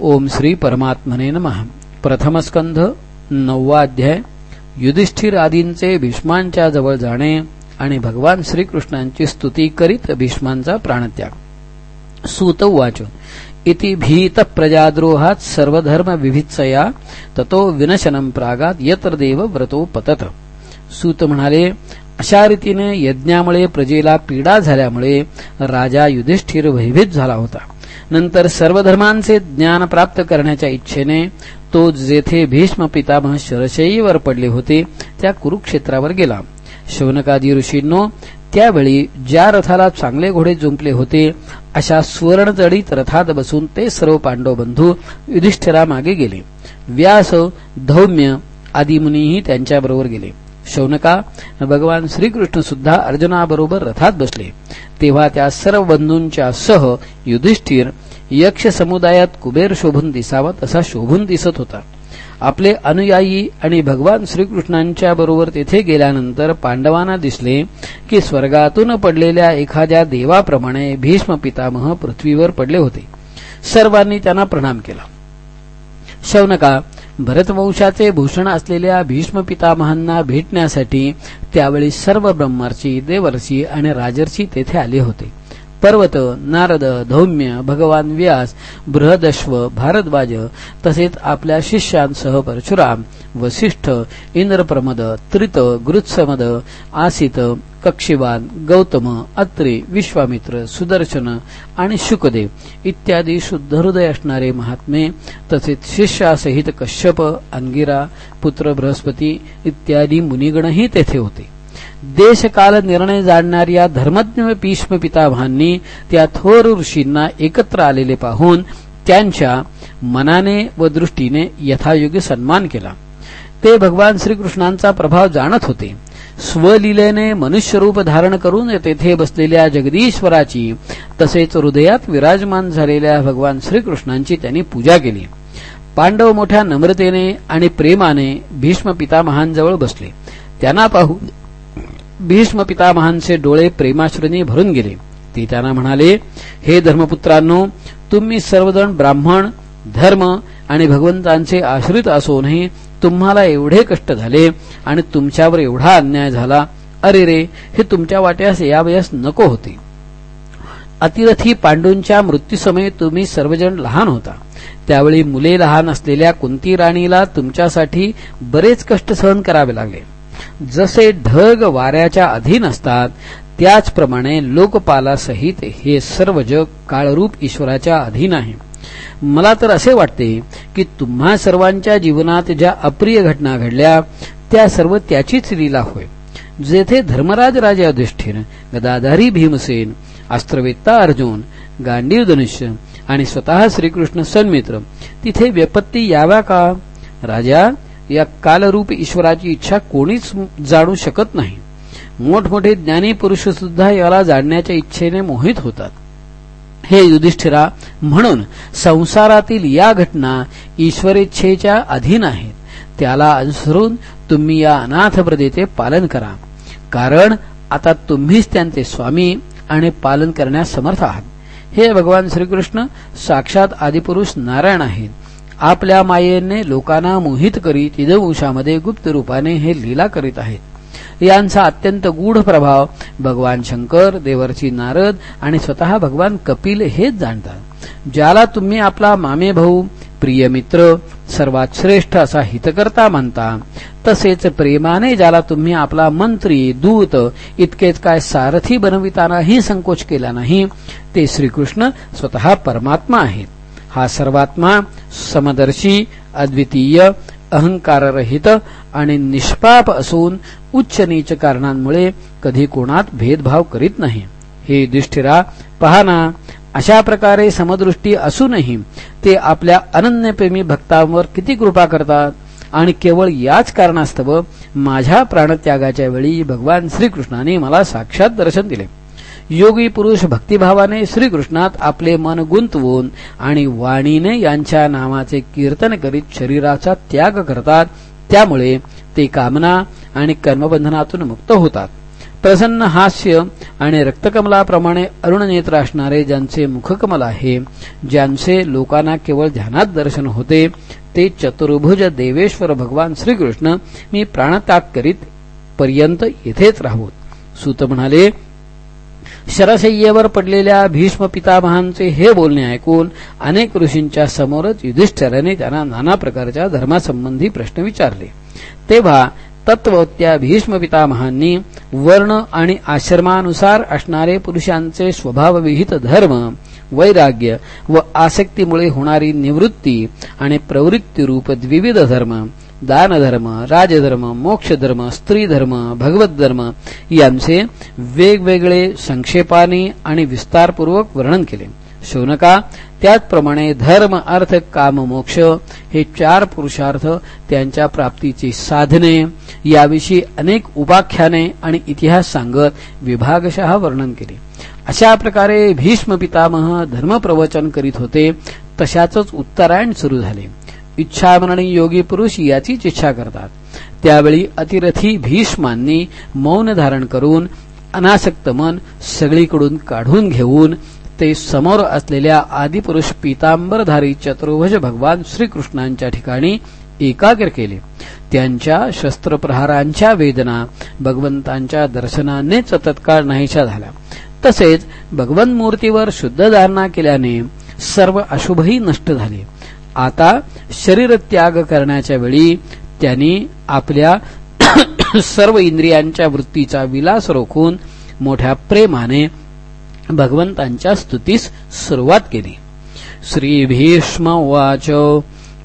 ओम श्री परमात्मने नमः. प्रथमस्कंध नववा अध्याय. युधिष्ठिर आदींचे भीष्मांच्या जवळ जाणे आणि भगवान श्रीकृष्णांची स्तुती करीत भीष्मांचा प्राणत्याग. सूत वाच इति भीत प्रजाद्रोहात सर्वधर्म विभित्सया ततो विनशनम प्रागात यत्र देव व्रतो पतत. सूत म्हणाले अशा रीतीने यज्ञामुळे प्रजेला पीडा झाल्यामुळे राजा युधिष्ठिर भयभीत झाला होता. नंतर सर्व धर्मांचे ज्ञान प्राप्त करण्याच्या इच्छेने तो जेथे भीष्म पितामह शरशयीवर पडले होते त्या कुरुक्षेत्रावर गेला. शौनकादी ऋषींनो त्यावेळी ज्या रथाला चांगले घोडे जुंपले होते अशा सुवर्णजडीत रथात बसून ते सर्व पांडव बंधू युधिष्ठिरा मागे गेले. व्यास धौम्य आदी मुनीही त्यांच्याबरोबर गेले. शौनका भगवान श्रीकृष्ण सुद्धा अर्जुनाबरोबर रथात बसले. तेव्हा त्या सर्व बंधूंच्या सह युधिष्ठिर यक्ष समुदायात कुबेर शोभून दिसावा तसा शोभून दिसत होता. आपले अनुयायी आणि भगवान श्रीकृष्णांच्या बरोबर तेथे गेल्यानंतर पांडवांना दिसले की स्वर्गातून पडलेल्या एखाद्या देवाप्रमाणे भीष्म पितामह पृथ्वीवर पडले होते. सर्वांनी त्यांना प्रणाम केला. शौनका भरतवंशाचे भूषण असलेल्या भीष्म पितामहांना भेटण्यासाठी त्यावेळी सर्व ब्रह्मर्षी देवर्षी आणि राजर्षी तेथे आले होते. पर्वत नारद धौम्य भगवान व्यास बृहदश्व भारद्वाज तसेच आपल्या शिष्यांसह परशुराम वसिष्ठ इंद्रप्रमद त्रित गृत्समद आसित कक्षीवान गौतम अत्रे विश्वामित्र सुदर्शन आणि शुकदेव इत्यादी शुद्ध हृदय असणारे महात्मे तसेच शिष्यासहित कश्यप अंगिरा पुत्र बृहस्पती इत्यादी मुनिगणही तेथे होते. देशकाल निर्णय जाणणाऱ्या धर्मज्ञ भीष्म पितामहांनी त्या थोर ऋषींना एकत्र आलेले पाहून त्यांच्या मनाने व दृष्टीने यथायोग्य सन्मान केला. ते भगवान श्रीकृष्णांचा प्रभाव जाणत होते. स्वलीलेने मनुष्यरूप धारण करून तेथे बसलेल्या जगदीश्वराची तसेच हृदयात विराजमान झालेल्या भगवान श्रीकृष्णांची त्यांनी पूजा केली. पांडव मोठ्या नम्रतेने आणि प्रेमाने भीष्म पितामहांजवळ बसले. त्यांना पाहून भीष्म पितामहांचे डोळे प्रेमाश्रनी भरून गेले. ते त्यांना म्हणाले हे धर्मपुत्रांनो तुम्ही सर्वजण ब्राह्मण धर्म आणि भगवंतांचे आश्रित असूनही तुम्हाला एवढे कष्ट झाले आणि तुमच्यावर एवढा अन्याय झाला अरे रे हे तुमच्या वाट्यास यावयास नको होते. अतिरथी पांडूंच्या मृत्यूसमयी तुम्ही सर्वजण लहान होता. त्यावेळी मुले लहान असलेल्या कुंती राणीला तुमच्यासाठी बरेच कष्ट सहन करावे लागले. जसे ढग वाऱ्याच्या अधीन असतात त्याचप्रमाणे लोकपालासहित हे सर्व जग काळरूप ईश्वराच्या अधीन आहे. मला तर असे वाटते की तुम्हा सर्वांच्या जीवनात ज्या अप्रिय घटना घडल्या त्या सर्व त्याचीच लीला होय. जेथे धर्मराज राजा युधिष्ठिर गदाधारी भीमसेन अस्त्रवेत्ता अर्जुन गांडीव धनुष्य आणि स्वतः श्रीकृष्ण सन्मित्र तिथे व्यपत्ती याव्या का? राजा या कालरूप ईश्वराची इच्छा कोणीच जाणू शकत नाही. मोठमोठे ज्ञानी पुरुष सुद्धा याला जाणण्याच्या इच्छेने मोहित होतात. हे युधिष्ठिरा म्हणून संसारातील या घटना ईश्वरेच्छेच्या अधीन आहेत. त्याला अनुसरून तुम्ही या अनाथ प्रदेचे पालन करा. कारण आता तुम्हीच त्यांचे स्वामी आणि पालन करण्यास समर्थ आहात. हे भगवान श्रीकृष्ण साक्षात आदिपुरुष नारायण आहेत. आपल्या मायेने लोकांना मोहित करीत इदवंशामध्ये गुप्त रूपाने हे लीला करीत आहेत. यांचा अत्यंत गूढ प्रभाव भगवान शंकर देवर्षी नारद आणि स्वतः भगवान कपिल हेच जाणतात. ज्याला तुम्ही आपला मामे भाऊ प्रिय मित्र सर्वात श्रेष्ठ असा हितकर्ता मानता तसेच प्रेमाने ज्याला तुम्ही आपला मंत्री दूत इतकेच काय सारथी बनवितानाही संकोच केला नाही ते श्रीकृष्ण स्वतः परमात्मा आहेत. हा सर्वात्मा समदर्शी अद्वितीय अहंकाररहित आणि निष्पाप असून उच्च नीच कारणांमुळे कधी कोणात भेदभाव करीत नाही. हे युधिष्ठिरा पहा अशा प्रकारे समदृष्टी असूनही ते आपल्या अनन्यप्रेमी भक्तांवर किती कृपा करतात. आणि केवळ याच कारणास्तव माझ्या प्राणत्यागाच्या वेळी भगवान श्रीकृष्णाने मला साक्षात दर्शन दिले. योगी पुरुष भक्तिभावाने श्रीकृष्णात आपले मन गुंतवून आणि वाणीने यांच्या नावाचे कीर्तन करीत शरीराचा त्याग करतात त्यामुळे ते कामना आणि कर्मबंधनातून मुक्त होतात. प्रसन्न हास्य आणि रक्तकमलाप्रमाणे अरुण नेत्र असणारे ज्यांचे मुखकमल आहे ज्यांचे लोकांना केवळ ध्यानात दर्शन होते ते चतुर्भुज देवेश्वर भगवान श्रीकृष्ण मी प्राणत्याग करीत पर्यंत येथेच राहोत. सुत म्हणाले शरशय्येवर पडलेल्या भीष्म पितामहांचे हे बोलणे ऐकून अनेक ऋषींच्या समोरच युधिष्ठराने त्यांना नाना प्रकारच्या धर्मासंबंधी प्रश्न विचारले. तेव्हा तत्वत्या भीष्म पितामहांनी वर्ण आणि आश्रमानुसार असणारे पुरुषांचे स्वभावविहित धर्म वैराग्य व आसक्तीमुळे होणारी निवृत्ती आणि प्रवृत्तीरूप द्विविध धर्म दानधर्म राजधर्म मोक्षधर्म स्त्रीधर्म भगवतधर्म यांचे वेगवेगळे संक्षेपाने आणि विस्तारपूर्वक वर्णन केले. शौनका त्याचप्रमाणे धर्म अर्थ काम मोक्ष हे चार पुरुषार्थ त्यांच्या प्राप्तीची साधने याविषयी अनेक उपाख्याने आणि इतिहास सांगत विभागशः वर्णन केले. अशा प्रकारे भीष्म पितामह धर्मप्रवचन करीत होते तशाच उत्तरायण सुरू झाले. इच्छामरणी योगी पुरुष याचीच इच्छा करतात. त्यावेळी अतिरथी भीष्मांनी मौन धारण करून अनासक्त मन सगळीकडून काढून घेऊन ते समोर असलेल्या आदिपुरुष पितांबरधारी चतुर्भुज भगवान श्रीकृष्णांच्या ठिकाणी एकाग्र केले. त्यांच्या शस्त्रप्रहारांच्या वेदना भगवंतांच्या दर्शनानेच तत्काळ नाहीशा झाल्या. तसेच भगवन मूर्तीवर शुद्ध धारणा केल्याने सर्व अशुभही नष्ट झाले. आता शरीर त्याग करण्याच्या वेळी त्यांनी आपल्या सर्व इंद्रियांच्या वृत्तीचा विलास रोखून मोठ्या प्रेमाने भगवंतांच्या स्तुतीस सुरुवात केली. श्री भीष्म वाच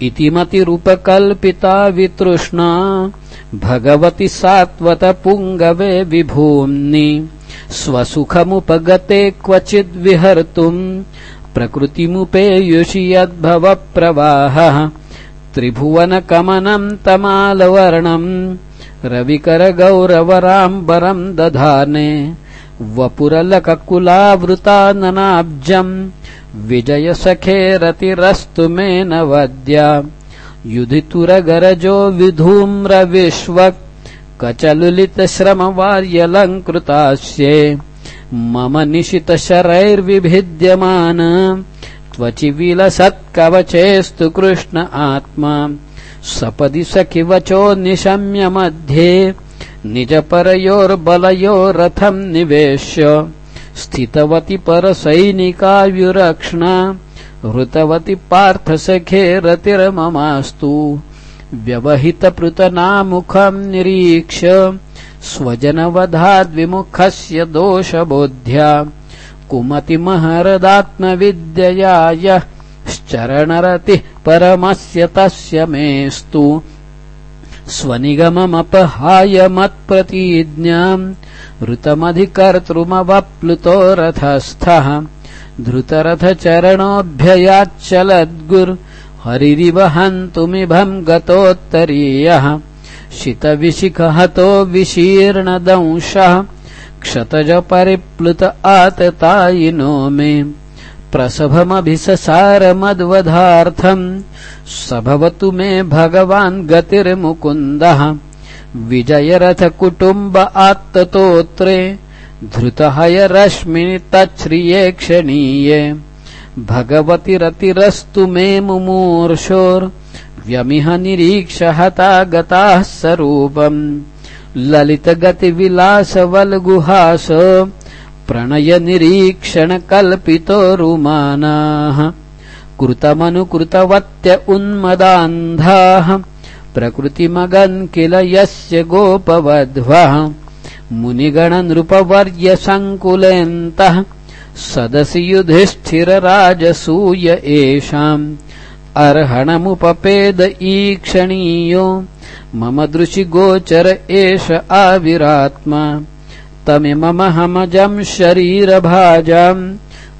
इतिमती रूपकल्पिता वितृष्णा भगवती सात्वत पुंगवे विभूम्नि स्वसुखमुपगते क्वचिद् प्रकृतिमुपेयुषि यद्भव त्रिभुवनकमनम् तमालवर्णम् रविकरगौरवराम्बरम् दधाने वपुरलककुलावृताननाब्जम् विजयसखे रतिरस्तु मेन वद्या युधितुरगरजो विधूम्रविष्वक् कचलुलितश्रमवार्यलङ्कृतास्ये। मम निशितशरैर्विभिद्यमान त्वचि विलसत्कवचेस्तु कृष्ण आत्मा। सपदि सखिवचो निशम्यमध्ये निजपरयोर्बलयोरथम् निवेश्य। स्थितवति परसैनिकायुरक्ष्णा हृतवति पार्थसखे रतिर्ममास्तु व्यवहितपृतनामुखम् निरीक्ष्य स्वजनवधाद्विमुखस्य दोषबोध्या कुमतिमहरदात्मविद्यया यः श्चरणरतिः परमस्य तस्य मेस्तु स्वनिगममपहाय मत्प्रतिज्ञाम् ऋतमधिकर्तृमवप्लुतो रथस्थः। धृतरथचरणोऽभ्ययाच्चलद्गुर् हरिरिवहन्तुमिभम् गतोत्तरीयः। शितविशिखहतो विशीर्णदंशः क्षतजपरिप्लुत आततायिनो मे प्रसभमभिससारमद्वधार्थम्। सभवतु मे भगवान् गतिर्मुकुन्दः। विजयरथकुटुम्ब आत्ततोत्रे। धृतहयरश्मिनि तच्छ्रिये क्षणीये। भगवतिरतिरस्तु मे मुमूर्षोर्। व्यमिह निरीक्षहता गताः स्वरूपम् ललितगतिविलासवल्गुहास प्रणयनिरीक्षणकल्पितो रुमानाः कृतमनुकृतवत्य उन्मदान्धाः। प्रकृतिमगन् किल यस्य गोपवध्वः। मुनिगणनृपवर्यसङ्कुलेन्तः। सदसि युधिष्ठिरराजसूय एषाम्। अर्हणमुपपेद ईक्षणीयो। मम दृशि गोचर एष आविरात्मा। तमिममहमजम् शरीरभाजाम्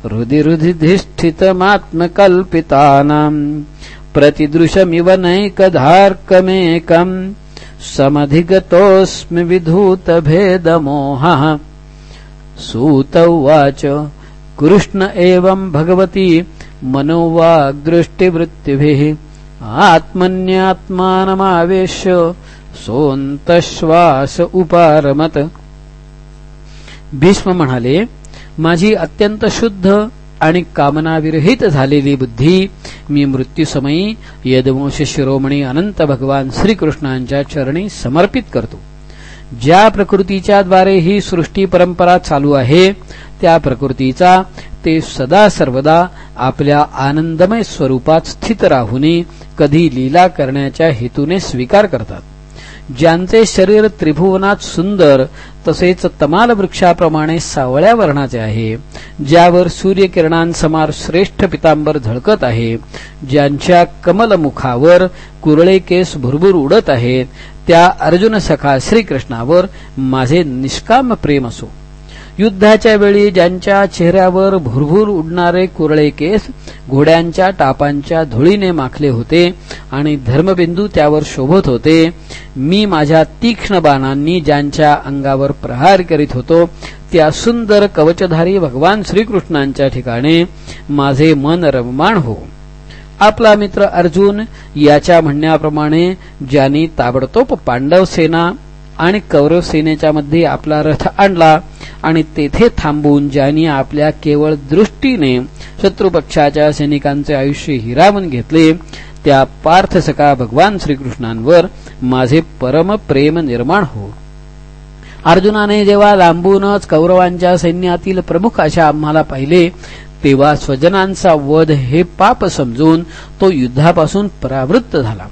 हृदि हृदिधिष्ठितमात्मकल्पितानाम् प्रतिदृशमिव नैकधार्कमेकम् समधिगतोऽस्मि विधूतभेदमोहः। सूत उवाच कृष्ण एवम् भगवती मनोवाग्दृष्टिवृत्तिभिः आत्मन्यात्मानमावेश्य सोऽन्तश्वास उपारमत। भीष्म म्हणाले माझी अत्यंत शुद्ध आणि कामनाविरहित झालेली बुद्धी मी मृत्यूसमयी यदवंश शिरोमणी अनंत भगवान श्रीकृष्णांच्या चरणी समर्पित करतो. ज्या प्रकृतीच्या द्वारे ही सृष्टी परंपरा चालू आहे त्या प्रकृतीचा ते सदा सर्वदा आपल्या आनंदमय स्वरूपात स्थित राहूनही कधी लीला करण्याच्या हेतूने स्वीकार करतात. ज्यांचे शरीर त्रिभुवनात सुंदर तसेच तमाल वृक्षाप्रमाणे सावळ्या वर्णाचे आहे ज्यावर सूर्यकिरणांसमार श्रेष्ठ पितांबर झळकत आहे ज्यांच्या कमलमुखावर कुरळे केस भुरभुर उडत आहेत त्या अर्जुन सखा श्रीकृष्णावर माझे निष्काम प्रेम असो. युद्धाच्या वेळी ज्यांच्या चेहऱ्यावर भुरभुर उडणारे कुरळे केस घोड्यांच्या टापांच्या धुळीने माखले होते आणि धर्मबिंदू त्यावर शोभत होते मी माझ्या तीक्ष्ण बाणांनी ज्यांच्या अंगावर प्रहार करीत होतो त्या सुंदर कवचधारी भगवान श्रीकृष्णांच्या ठिकाणी माझे मन रममाण हो. आपला मित्र अर्जुन याच्या म्हणण्याप्रमाणे ज्यांनी ताबडतोब पांडव सेना आणि कौरव सेनेच्या मध्ये आपला रथ आणला आणि तेथे थांबून ज्यांनी आपल्या केवळ दृष्टीने शत्रुपक्षाच्या सैनिकांचे आयुष्य हिरावून घेतले त्या पार्थसका भगवान श्रीकृष्णांवर माझे परम प्रेम निर्माण हो. अर्जुनाने जेव्हा लांबूनच कौरवांच्या सैन्यातील प्रमुख अशा आम्हाला पाहिले तेव्हा स्वजनांचा वध हे पाप समजून तो युद्धापासून परावृत्त झाला.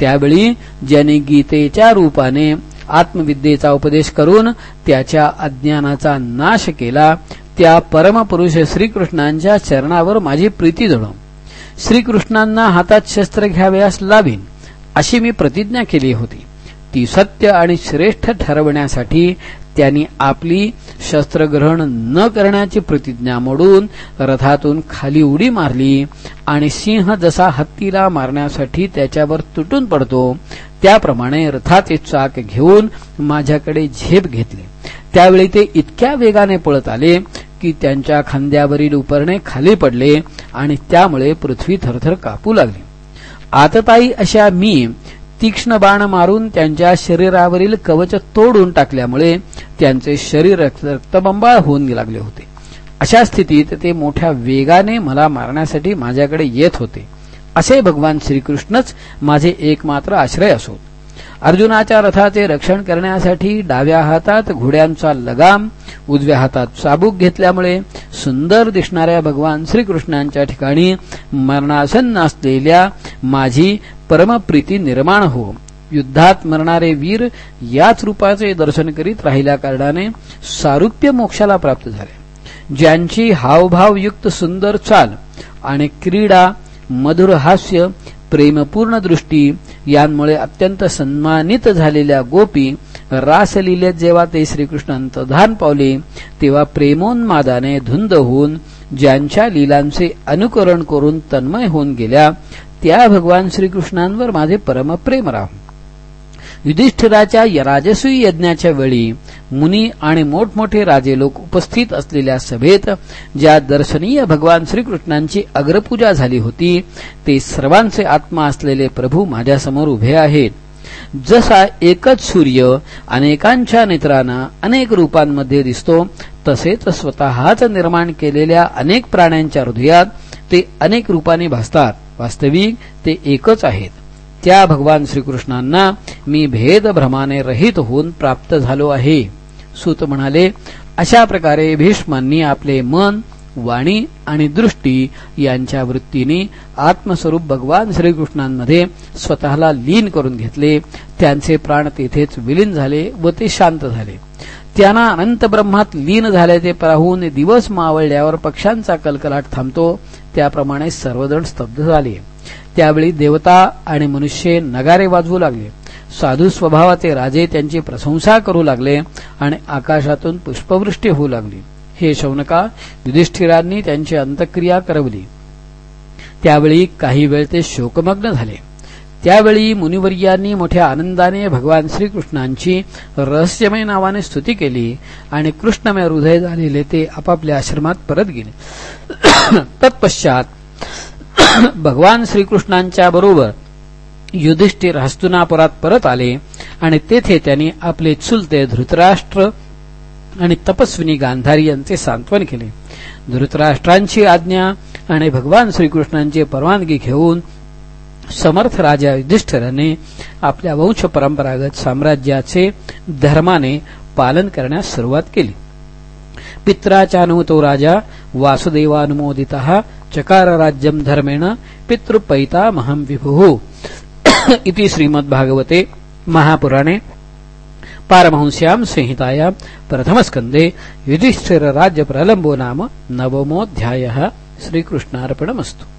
त्यावेळी ज्याने गीतेच्या रूपाने आत्मविद्येचा उपदेश करून त्याच्या अज्ञानाचा नाश केला त्या परमपुरुष श्रीकृष्णांच्या चरणावर माझी प्रीती जणव श्रीकृष्णांना हातात शस्त्र घ्यावयास लावीन अशी मी प्रतिज्ञा केली होती. ती सत्य आणि श्रेष्ठ ठरवण्यासाठी त्यांनी आपली शस्त्रग्रहण न करण्याची प्रतिज्ञा मोडून रथातून खाली उडी मारली आणि सिंह जसा हत्तीला मारण्यासाठी त्याच्यावर तुटून पडतो त्याप्रमाणे रथाचे चाक घेऊन माझ्याकडे झेप घेतले. त्यावेळी ते इतक्या वेगाने पळत आले की त्यांच्या खांद्यावरील उपरणे खाली पडले आणि त्यामुळे पृथ्वी थरथर कापू लागली. आतताई अशा मी तीक्ष्ण बाण मारून त्यांच्या शरीरावरील कवच तोडून टाकल्यामुळे त्यांचे शरीर रक्तबंबाळ होऊन लागले होते. अशा स्थितीत ते मोठ्या वेगाने मला मारण्यासाठी माझ्याकडे येत होते. असे भगवान श्रीकृष्णच माझे एकमात्र आश्रय असो अर्जुनाच्या रथाचे रक्षण करण्यासाठी डाव्या हातात घोड्यांचा लगाम उजव्या हातात चाबूक घेतल्यामुळे सुंदर दिसणाऱ्या भगवान श्रीकृष्णांच्या ठिकाणी मरणासन्न असलेल्या माझी परमप्रीती निर्माण हो. युद्धात मरणारे वीर याच रूपाचे दर्शन करीत राहिल्या कारणाने सारुप्य मोक्षाला प्राप्त झाले. ज्यांची हावभावयुक्त सुंदर चाल आणि क्रीडा मधुर हास्य प्रेमपूर्ण दृष्टी यांमुळे अत्यंत सन्मानित झालेल्या गोपी रासलीलेत जेव्हा ते श्रीकृष्ण अंतधान पावले तेव्हा प्रेमोन्मादाने धुंद होऊन ज्यांच्या लीलांचे अनुकरण करून तन्मय होऊन गेल्या त्या भगवान श्रीकृष्णांवर माझे परमप्रेम राह युधिष्ठिराच्या राजसूय यज्ञाच्या वेळी मुनी आणि मोठमोठे राजे लोक उपस्थित असलेल्या सभेत ज्या दर्शनीय भगवान श्रीकृष्णांची अग्रपूजा झाली होती ते सर्वांचे आत्मा असलेले प्रभू माझ्यासमोर उभे आहेत. जसा एकच सूर्य अनेकांच्या नेत्रांना अनेक रूपांमध्ये दिसतो तसेच स्वतःच निर्माण केलेल्या अनेक प्राण्यांच्या हृदयात ते अनेक रूपाने भासतात. वास्तविक ते एकच आहेत. त्या भगवान श्रीकृष्णांना मी भेदभ्रमाने रहित होऊन प्राप्त झालो आहे. सूत म्हणाले अशा प्रकारे भीष्मांनी आपले मन वाणी आणि दृष्टी यांच्या वृत्तीने आत्मस्वरूप भगवान श्रीकृष्णांमध्ये स्वतःला लीन करून घेतले. त्यांचे प्राण तेथेच विलीन झाले व ते शांत झाले. त्यांना अनंत ब्रह्मात लीन झाल्याचे पाहून दिवस मावळल्यावर पक्ष्यांचा कलकलाट थांबतो. त्याप्रमाणे सर्वजण स्तब्ध झाले. त्यावेळी देवता आणि मनुष्य नगारे वाजवू लागले. साधू स्वभावाचे राजे त्यांची प्रशंसा करू लागले आणि आकाशातून पुष्पवृष्टी होऊ लागली. हे शौनका युधिष्ठिरांनी त्यांची अंतक्रिया करवली. त्यावेळी काही वेळ ते शोकमग्न झाले. त्यावेळी मुनिवर्यांनी मोठ्या आनंदाने भगवान श्रीकृष्णांची रहस्यमय नावाने स्तुती केली आणि कृष्णमय हृदय झालेले ते आपापल्या आश्रमात परत गेले. तत्पश्चात भगवान श्रीकृष्णांच्या बरोबर युधिष्ठिर हस्तुनापुरात परत आले आणि तेथे त्यांनी आपले चुलते धृतराष्ट्र आणि तपस्विनी गांधारी यांचे सांत्वन केले. धृतराष्ट्रांची आज्ञा आणि भगवान श्रीकृष्णांची परवानगी घेऊन समर्थ राजा युधिष्ठिराने आपल्या वंश परंपरागत साम्राज्याचे धर्माने पालन करण्यास सुरुवात केली. पित्राचानुतो राजा वासुदेवानुमोदित चकार राज्यम धर्मेण पितृपैतामहं विभु। इति श्रीमद्भागवते महापुराणे पारमहंस्यां संहितायां प्रथमस्कन्धे युधिष्ठिरराज्यप्रलम्बो नाम नवमोऽध्यायः। श्रीकृष्णार्पणमस्तु।